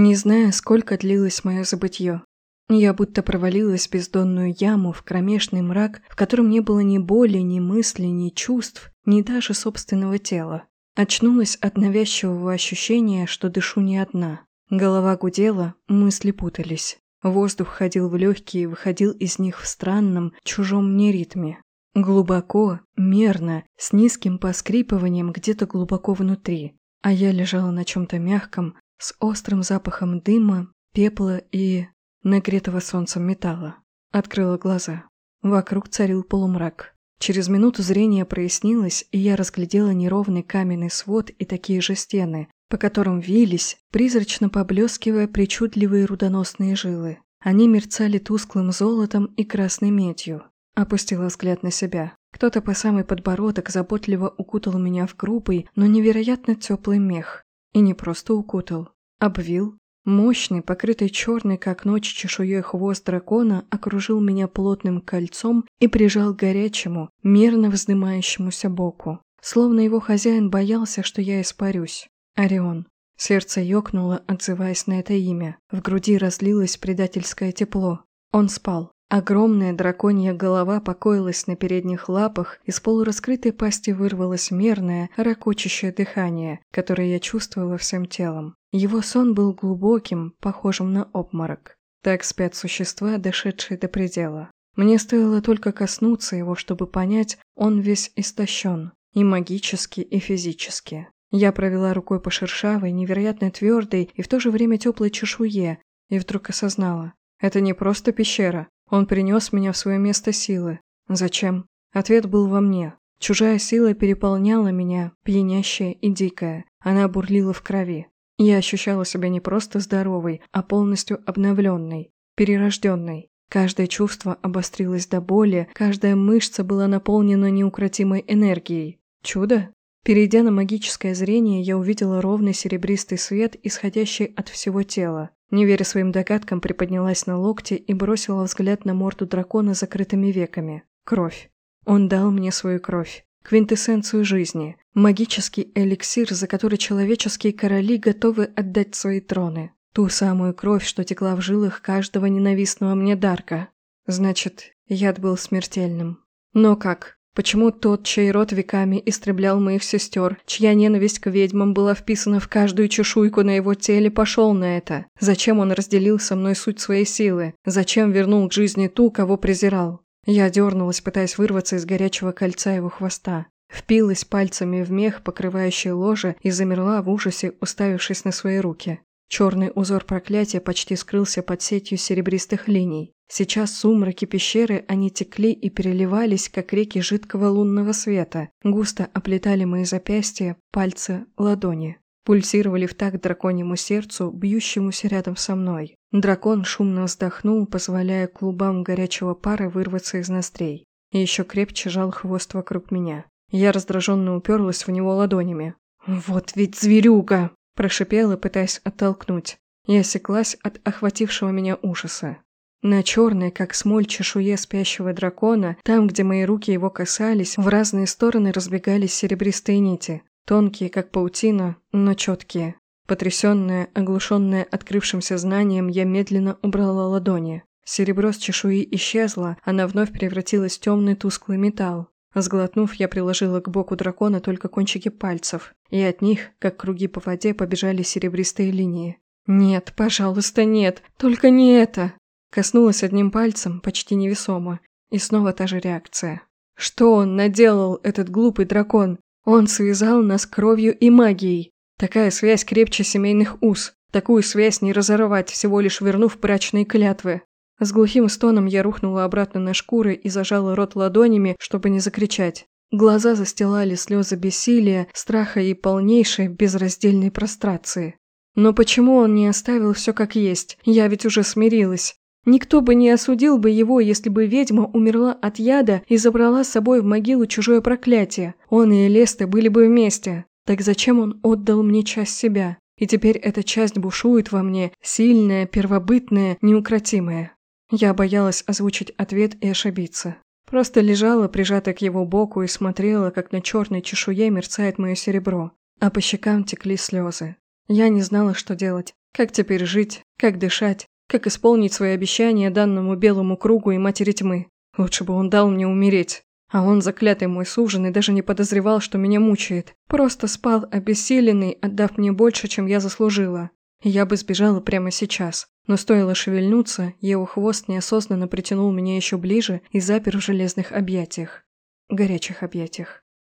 Не зная, сколько длилось мое забытье. Я будто провалилась в бездонную яму, в кромешный мрак, в котором не было ни боли, ни мысли, ни чувств, ни даже собственного тела. Очнулась от навязчивого ощущения, что дышу не одна. Голова гудела, мысли путались. Воздух ходил в легкие и выходил из них в странном, чужом мне ритме. Глубоко, мерно, с низким поскрипыванием где-то глубоко внутри. А я лежала на чем-то мягком, с острым запахом дыма, пепла и нагретого солнцем металла. Открыла глаза. Вокруг царил полумрак. Через минуту зрение прояснилось, и я разглядела неровный каменный свод и такие же стены, по которым вились, призрачно поблескивая причудливые рудоносные жилы. Они мерцали тусклым золотом и красной медью. Опустила взгляд на себя. Кто-то по самый подбородок заботливо укутал меня в грубый, но невероятно теплый мех. И не просто укутал. Обвил, Мощный, покрытый черной, как ночь, чешуей хвост дракона окружил меня плотным кольцом и прижал к горячему, мерно вздымающемуся боку. Словно его хозяин боялся, что я испарюсь. Орион. Сердце ёкнуло, отзываясь на это имя. В груди разлилось предательское тепло. Он спал. Огромная драконья голова покоилась на передних лапах, из полураскрытой пасти вырвалось мерное, ракочащее дыхание, которое я чувствовала всем телом. Его сон был глубоким, похожим на обморок. Так спят существа, дошедшие до предела. Мне стоило только коснуться его, чтобы понять, он весь истощен. И магически, и физически. Я провела рукой по шершавой, невероятно твердой и в то же время теплой чешуе, и вдруг осознала. Это не просто пещера, он принес меня в свое место силы. Зачем? Ответ был во мне. Чужая сила переполняла меня, пьянящая и дикая. Она бурлила в крови. Я ощущала себя не просто здоровой, а полностью обновленной, перерожденной. Каждое чувство обострилось до боли, каждая мышца была наполнена неукротимой энергией. Чудо? Перейдя на магическое зрение, я увидела ровный серебристый свет, исходящий от всего тела. Не веря своим догадкам, приподнялась на локте и бросила взгляд на морду дракона закрытыми веками. Кровь. Он дал мне свою кровь. Квинтэссенцию жизни. Магический эликсир, за который человеческие короли готовы отдать свои троны. Ту самую кровь, что текла в жилах каждого ненавистного мне Дарка. Значит, яд был смертельным. Но как? Почему тот, чей род веками истреблял моих сестер, чья ненависть к ведьмам была вписана в каждую чешуйку на его теле, пошел на это? Зачем он разделил со мной суть своей силы? Зачем вернул к жизни ту, кого презирал? Я дернулась, пытаясь вырваться из горячего кольца его хвоста. Впилась пальцами в мех, покрывающий ложе, и замерла в ужасе, уставившись на свои руки. Черный узор проклятия почти скрылся под сетью серебристых линий. Сейчас в сумраке пещеры они текли и переливались, как реки жидкого лунного света, густо оплетали мои запястья, пальцы, ладони. Пульсировали в такт драконьему сердцу, бьющемуся рядом со мной. Дракон шумно вздохнул, позволяя клубам горячего пара вырваться из ноздрей. И еще крепче жал хвост вокруг меня. Я раздраженно уперлась в него ладонями. «Вот ведь зверюга!» – прошипела, пытаясь оттолкнуть. Я осеклась от охватившего меня ужаса. На черной, как смоль, чешуе спящего дракона, там, где мои руки его касались, в разные стороны разбегались серебристые нити. Тонкие, как паутина, но четкие. Потрясенная, оглушенная открывшимся знанием, я медленно убрала ладони. Серебро с чешуи исчезло, она вновь превратилась в темный тусклый металл. Сглотнув, я приложила к боку дракона только кончики пальцев, и от них, как круги по воде, побежали серебристые линии. «Нет, пожалуйста, нет! Только не это!» Коснулась одним пальцем, почти невесомо, и снова та же реакция. Что он наделал, этот глупый дракон? Он связал нас кровью и магией. Такая связь крепче семейных уз. Такую связь не разорвать, всего лишь вернув брачные клятвы. С глухим стоном я рухнула обратно на шкуры и зажала рот ладонями, чтобы не закричать. Глаза застилали слезы бессилия, страха и полнейшей безраздельной прострации. Но почему он не оставил все как есть? Я ведь уже смирилась. Никто бы не осудил бы его, если бы ведьма умерла от яда и забрала с собой в могилу чужое проклятие. Он и Элеста были бы вместе. Так зачем он отдал мне часть себя? И теперь эта часть бушует во мне, сильная, первобытная, неукротимая. Я боялась озвучить ответ и ошибиться. Просто лежала, прижатая к его боку, и смотрела, как на черной чешуе мерцает мое серебро, а по щекам текли слезы. Я не знала, что делать. Как теперь жить? Как дышать? Как исполнить свои обещания данному белому кругу и матери тьмы? Лучше бы он дал мне умереть. А он, заклятый мой суженый, даже не подозревал, что меня мучает. Просто спал обессиленный, отдав мне больше, чем я заслужила. Я бы сбежала прямо сейчас. Но стоило шевельнуться, его хвост неосознанно притянул меня еще ближе и запер в железных объятиях. Горячих объятиях.